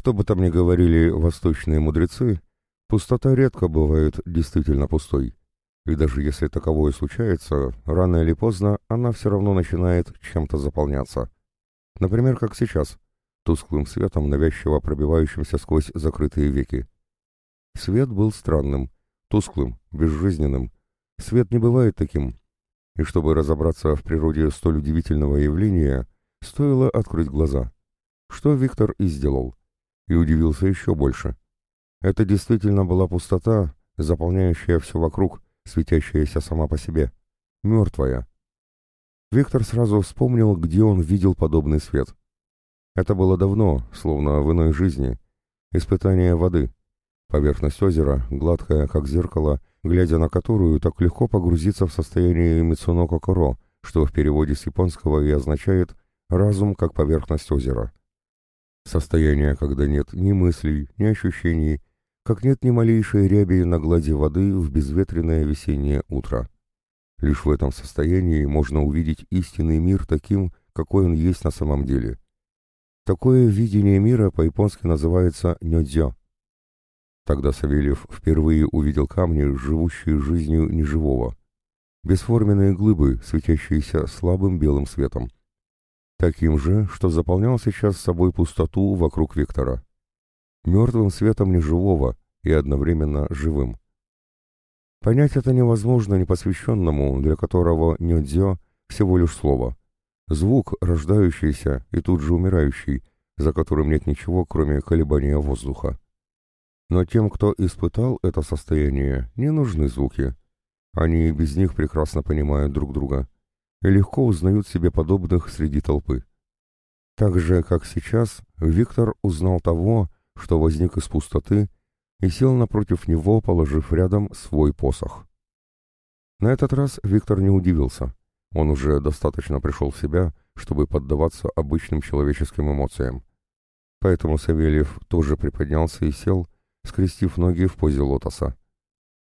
Что бы там ни говорили восточные мудрецы, пустота редко бывает действительно пустой. И даже если таковое случается, рано или поздно она все равно начинает чем-то заполняться. Например, как сейчас, тусклым светом, навязчиво пробивающимся сквозь закрытые веки. Свет был странным, тусклым, безжизненным. Свет не бывает таким. И чтобы разобраться в природе столь удивительного явления, стоило открыть глаза. Что Виктор и сделал. И удивился еще больше. Это действительно была пустота, заполняющая все вокруг, светящаяся сама по себе, мертвая. Виктор сразу вспомнил, где он видел подобный свет. Это было давно, словно в иной жизни. Испытание воды. Поверхность озера, гладкая, как зеркало, глядя на которую так легко погрузиться в состояние Мицуноко Коро, что в переводе с японского и означает «разум как поверхность озера». Состояние, когда нет ни мыслей, ни ощущений, как нет ни малейшей ряби на глади воды в безветренное весеннее утро. Лишь в этом состоянии можно увидеть истинный мир таким, какой он есть на самом деле. Такое видение мира по-японски называется нёдзё. Тогда Савельев впервые увидел камни, живущие жизнью неживого. Бесформенные глыбы, светящиеся слабым белым светом. Таким же, что заполнял сейчас собой пустоту вокруг Виктора мертвым светом неживого и одновременно живым. Понять это невозможно непосвященному, для которого нёдзё всего лишь слово. Звук, рождающийся и тут же умирающий, за которым нет ничего, кроме колебания воздуха. Но тем, кто испытал это состояние, не нужны звуки. Они и без них прекрасно понимают друг друга легко узнают себе подобных среди толпы. Так же, как сейчас, Виктор узнал того, что возник из пустоты, и сел напротив него, положив рядом свой посох. На этот раз Виктор не удивился. Он уже достаточно пришел в себя, чтобы поддаваться обычным человеческим эмоциям. Поэтому Савельев тоже приподнялся и сел, скрестив ноги в позе лотоса.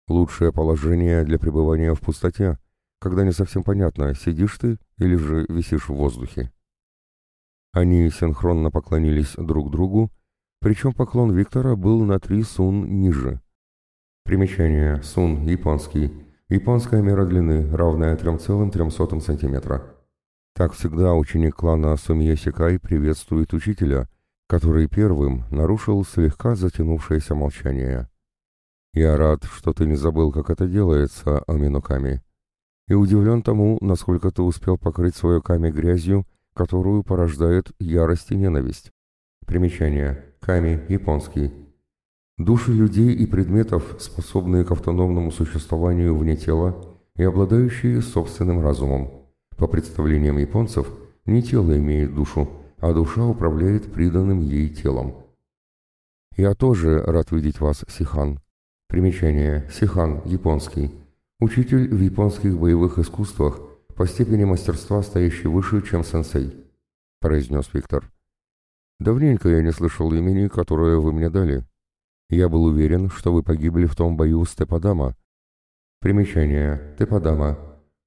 Лучшее положение для пребывания в пустоте, когда не совсем понятно, сидишь ты или же висишь в воздухе. Они синхронно поклонились друг другу причем поклон Виктора был на три сун ниже. Примечание. Сун. Японский. Японская мера длины, равная 3,03 см. Так всегда ученик клана Сумье Сикай приветствует учителя, который первым нарушил слегка затянувшееся молчание. «Я рад, что ты не забыл, как это делается, Аминоками, и удивлен тому, насколько ты успел покрыть свое ками грязью, которую порождает ярость и ненависть. Примечание. Ками, японский. Души людей и предметов, способные к автономному существованию вне тела и обладающие собственным разумом. По представлениям японцев, не тело имеет душу, а душа управляет приданным ей телом. Я тоже рад видеть вас, Сихан. Примечание. Сихан, японский. Учитель в японских боевых искусствах, по степени мастерства стоящий выше, чем сенсей, произнес Виктор. Давненько я не слышал имени, которое вы мне дали. Я был уверен, что вы погибли в том бою с Тепадама. Примечание. Тепадама.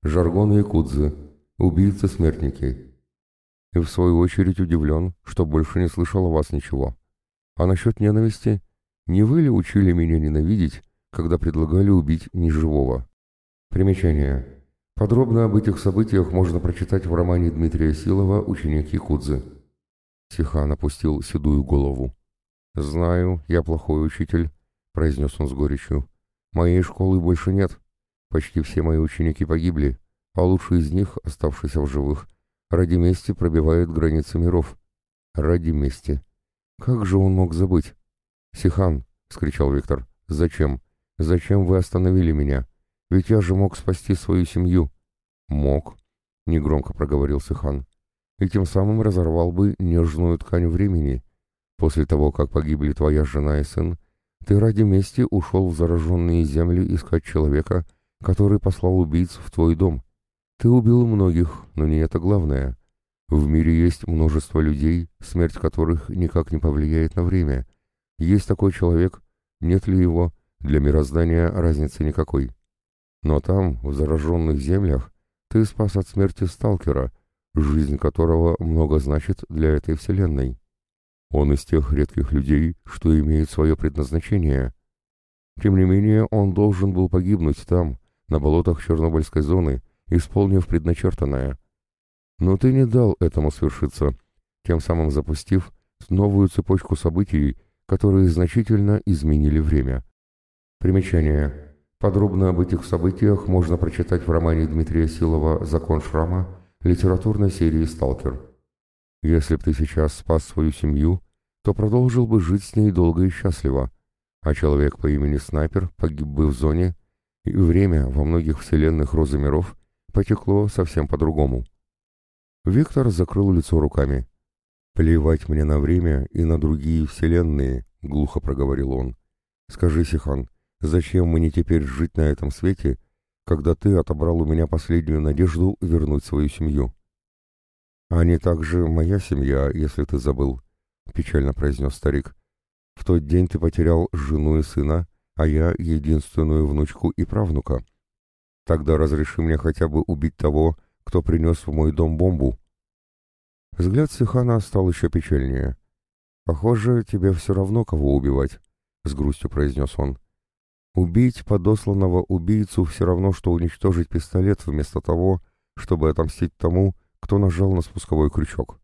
Жаргон якудзы. Убийцы-смертники. И в свою очередь удивлен, что больше не слышал о вас ничего. А насчет ненависти? Не вы ли учили меня ненавидеть, когда предлагали убить неживого? Примечание. Подробно об этих событиях можно прочитать в романе Дмитрия Силова «Ученик Якудзы». Сихан опустил седую голову. «Знаю, я плохой учитель», — произнес он с горечью. «Моей школы больше нет. Почти все мои ученики погибли, а лучший из них, оставшийся в живых, ради мести пробивает границы миров. Ради мести. Как же он мог забыть?» «Сихан», — вскричал Виктор, — «зачем? Зачем вы остановили меня? Ведь я же мог спасти свою семью». «Мог», — негромко проговорил Сихан и тем самым разорвал бы нежную ткань времени. После того, как погибли твоя жена и сын, ты ради мести ушел в зараженные земли искать человека, который послал убийц в твой дом. Ты убил многих, но не это главное. В мире есть множество людей, смерть которых никак не повлияет на время. Есть такой человек, нет ли его, для мироздания разницы никакой. Но там, в зараженных землях, ты спас от смерти сталкера — жизнь которого много значит для этой вселенной. Он из тех редких людей, что имеет свое предназначение. Тем не менее, он должен был погибнуть там, на болотах Чернобыльской зоны, исполнив предначертанное. Но ты не дал этому свершиться, тем самым запустив новую цепочку событий, которые значительно изменили время. Примечание. Подробно об этих событиях можно прочитать в романе Дмитрия Силова «Закон шрама» литературной серии «Сталкер». Если б ты сейчас спас свою семью, то продолжил бы жить с ней долго и счастливо, а человек по имени Снайпер погиб бы в зоне, и время во многих вселенных розы миров потекло совсем по-другому. Виктор закрыл лицо руками. «Плевать мне на время и на другие вселенные», — глухо проговорил он. «Скажи, Сихан, Зачем мне теперь жить на этом свете, когда ты отобрал у меня последнюю надежду вернуть свою семью? Они также моя семья, если ты забыл, — печально произнес старик. В тот день ты потерял жену и сына, а я единственную внучку и правнука. Тогда разреши мне хотя бы убить того, кто принес в мой дом бомбу. Взгляд Сихана стал еще печальнее. «Похоже, тебе все равно, кого убивать», — с грустью произнес он. Убить подосланного убийцу все равно, что уничтожить пистолет вместо того, чтобы отомстить тому, кто нажал на спусковой крючок.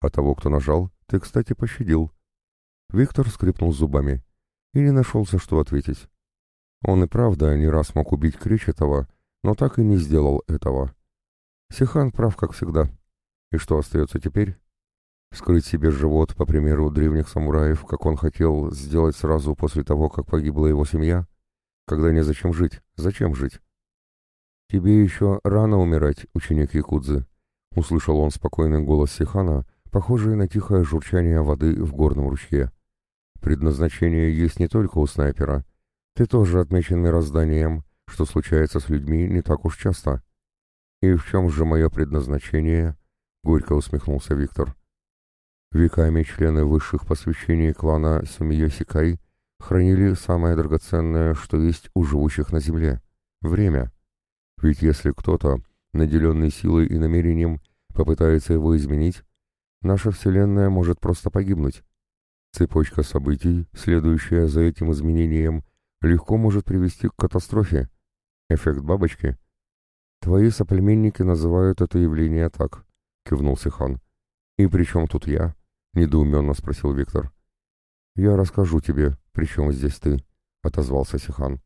А того, кто нажал, ты, кстати, пощадил. Виктор скрипнул зубами и не нашелся, что ответить. Он и правда не раз мог убить Кречетова, но так и не сделал этого. Сихан прав, как всегда. И что остается теперь? Скрыть себе живот, по примеру древних самураев, как он хотел сделать сразу после того, как погибла его семья? Когда незачем жить. Зачем жить? «Тебе еще рано умирать, ученик Якудзы», — услышал он спокойный голос Сихана, похожий на тихое журчание воды в горном ручье. «Предназначение есть не только у снайпера. Ты тоже отмечен мирозданием, что случается с людьми не так уж часто». «И в чем же мое предназначение?» — горько усмехнулся Виктор. Веками члены высших посвящений клана Сумиё Сикай — хранили самое драгоценное, что есть у живущих на Земле — время. Ведь если кто-то, наделенный силой и намерением, попытается его изменить, наша Вселенная может просто погибнуть. Цепочка событий, следующая за этим изменением, легко может привести к катастрофе. Эффект бабочки. Твои соплеменники называют это явление так, кивнул Сихан. И при чем тут я? недоуменно спросил Виктор. Я расскажу тебе, «При чем здесь ты?» — отозвался Сихан.